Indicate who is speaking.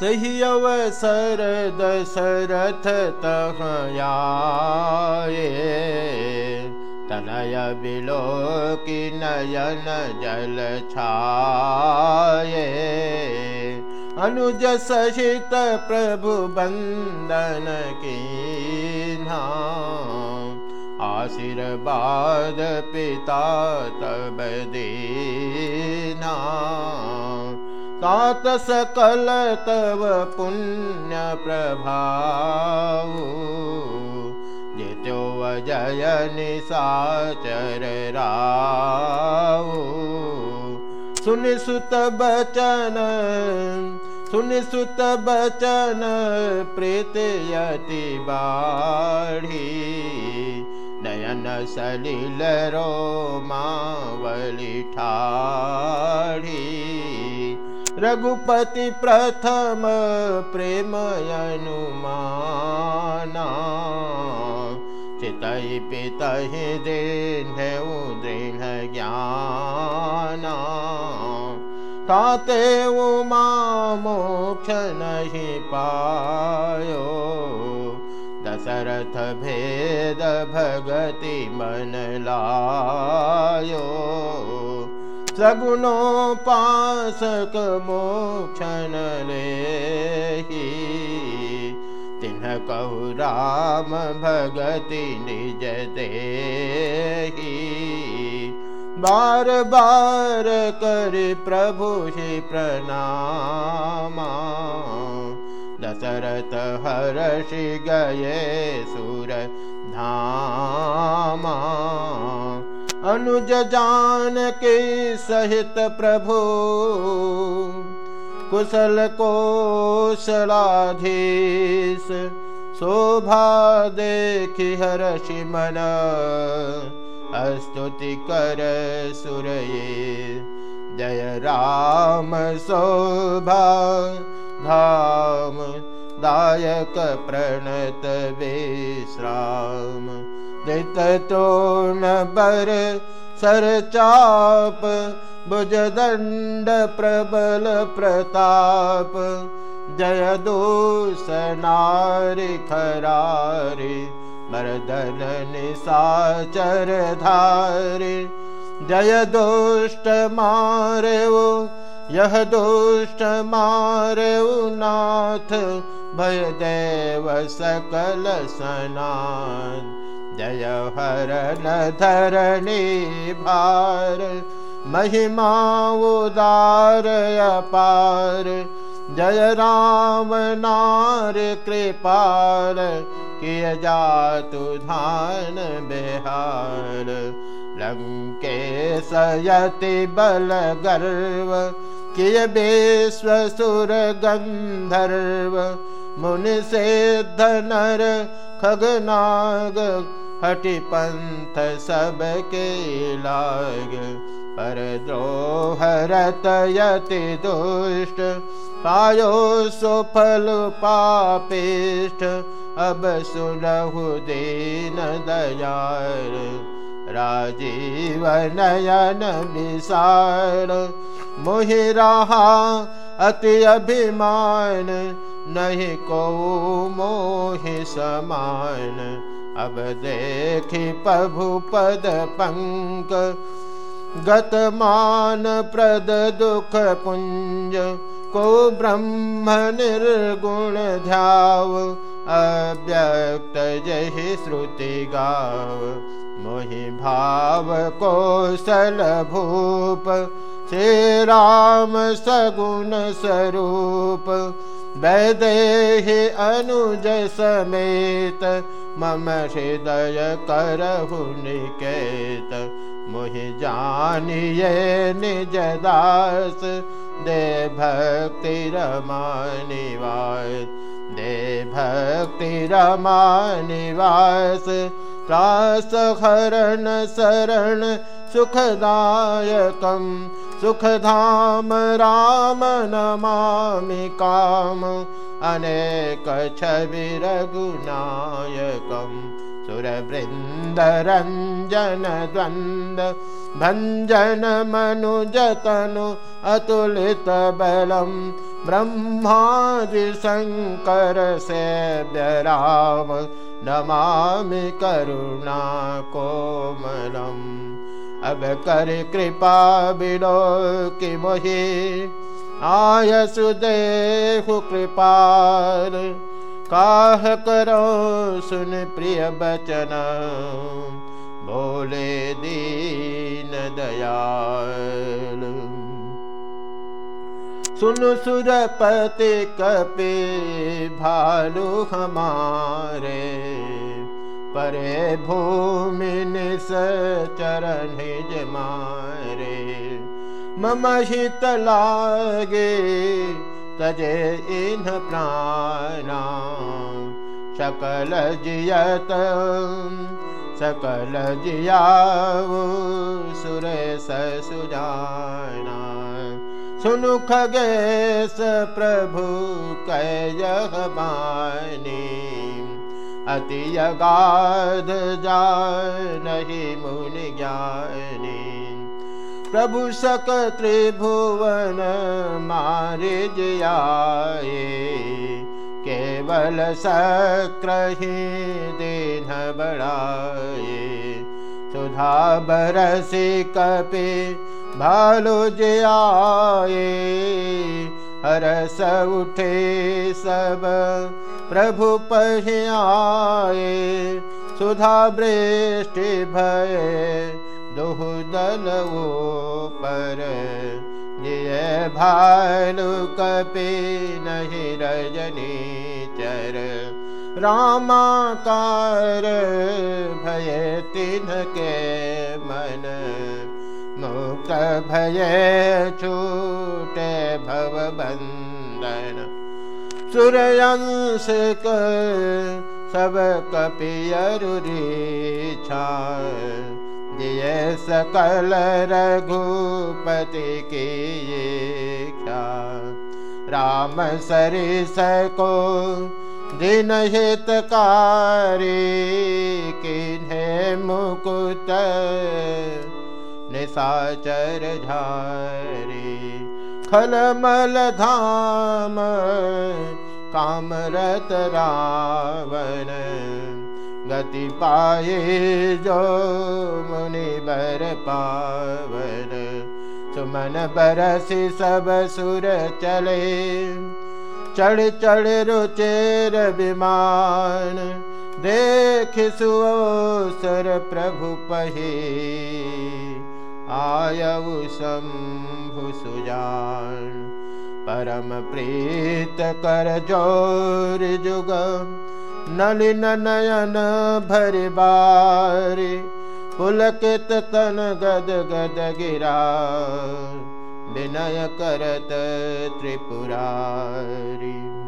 Speaker 1: तही अवसर दशरथ तहयाए तनय बिलो की नयन जल छाए अनुज सहित प्रभु बंदन की आशीर्वाद पिता तब देना तात सकल तव पुण्य प्रभाव। जित्यो अजय निशाचर राव। सुन सुत बचन सुन सुत बचन प्रीत यति बाढ़ी। नयन सलिल रो मावली ठाढ़ी रघुपति प्रथम प्रेम अनुमाना चितई पितहि दीन दृढ़ ज्ञाना ताते उमा मोक्ष नहीं पायो। दशरथ भेद भगति मन लायो सगुणोपासक मोक्षण ले तिन्ह कहु राम भगति निज दे बार बार कर प्रभु ही प्रणामा। दशरथ हर्षि गए सुर धामा अनुज जान के सहित प्रभु। कुशल कोशलाधीश शोभा देखि हर्षि मन स्तुति कर सुरये जय राम शोभा। धाम दायक प्रणत विश्राम तोण बर सरचाप भुजदण्ड प्रबल प्रताप। जय दोष नारि खरारि मर्दन निशाचर धारि। जय दोष्ट मारेऊ यह दोष्ट मारेऊ नाथ। भय देव सकल सनाथ जय हर धरणी भार महिमा उदार अपार। जय राम नार कृपाल किय जातु धान बिहार। लंके सयति बल गर्व किय विश्व सुर गंधर्व। मुनि से धनर खगनाग हटि पंथ सबके लाग पर द्रोहरत यति दुष्ट पायो सुफल पापिष्ट अब सुनहु दीन दयार राजीव नयन विशाल मोहि रहा अति अभिमान नहीं को मोहि समान अब देखि प्रभु पद पंक गतमान प्रद दुख पुंज को ब्रह्म निर्गुण ध्याव अव्यक्त जहि श्रुति गाव। मोहि भाव कौशल भूप श्री राम सगुण स्वरूप वैदेहि अनुज समेत मम हृदय करहु निकेत मुहि जानिए निज दास। दे भक्ति रमानिवास दे भक्ति रमानिवास। त्रास हरण शरण सुखदायकम् सुखधाम राम नमामि काम अनेक छवि रघुनायकम् सुरवृन्दरञ्जन द्वन्द् भञ्जन मनुजतनु अतुलित ब्रह्मादिशङ्कर से व्यराम नमामि करुणा कोमलम्। अब कर कृपा बिलो कि मोहि आय सुदेहु कृपाल, काह करो सुन प्रिय बचन बोले दीन दयाल। सुन सुरपति कपि भालु हमारे, परे भूमि निस चरण मारे। मम हित लागे तजे इन प्राणा। सकल जियत सकल जियाऊ सुरेश सुजाना प्रभु कैयहमानी अति अगाध जानहि मुनि ज्ञानी प्रभु सक त्रिभुवन मारे जयाए केवल सक्रहि दिन बड़ाए सुधा बरसी कपि भालो जयाए हरस उठे सब प्रभु पहियाए सुधा वृष्टि भय दुहदल पर ये भालु कपि नहीं रजनी चर रामाकार भय तिन्ह के मन। मुक्त भय छूटे भव बंदन सूर्यंश सब कपियरुरी छा दिए सकल रघुपति की ख्या राम सरिस को दिन हितकारी किन्हे मुकुत निशाचर झारी। खलमल धाम, कामरत रावण। गति पाए जो मुनि बर पावन। सुमन बरसी सब सुर चले। चढ़ चढ़ रुचेर विमान। देख सुसर प्रभु पही। आयु शंभु सुजान। परम प्रीत कर ज़ोर जुग नलिन नयन भर बारी पुलकित तन गद गद गिरा। विनय करत त्रिपुरारी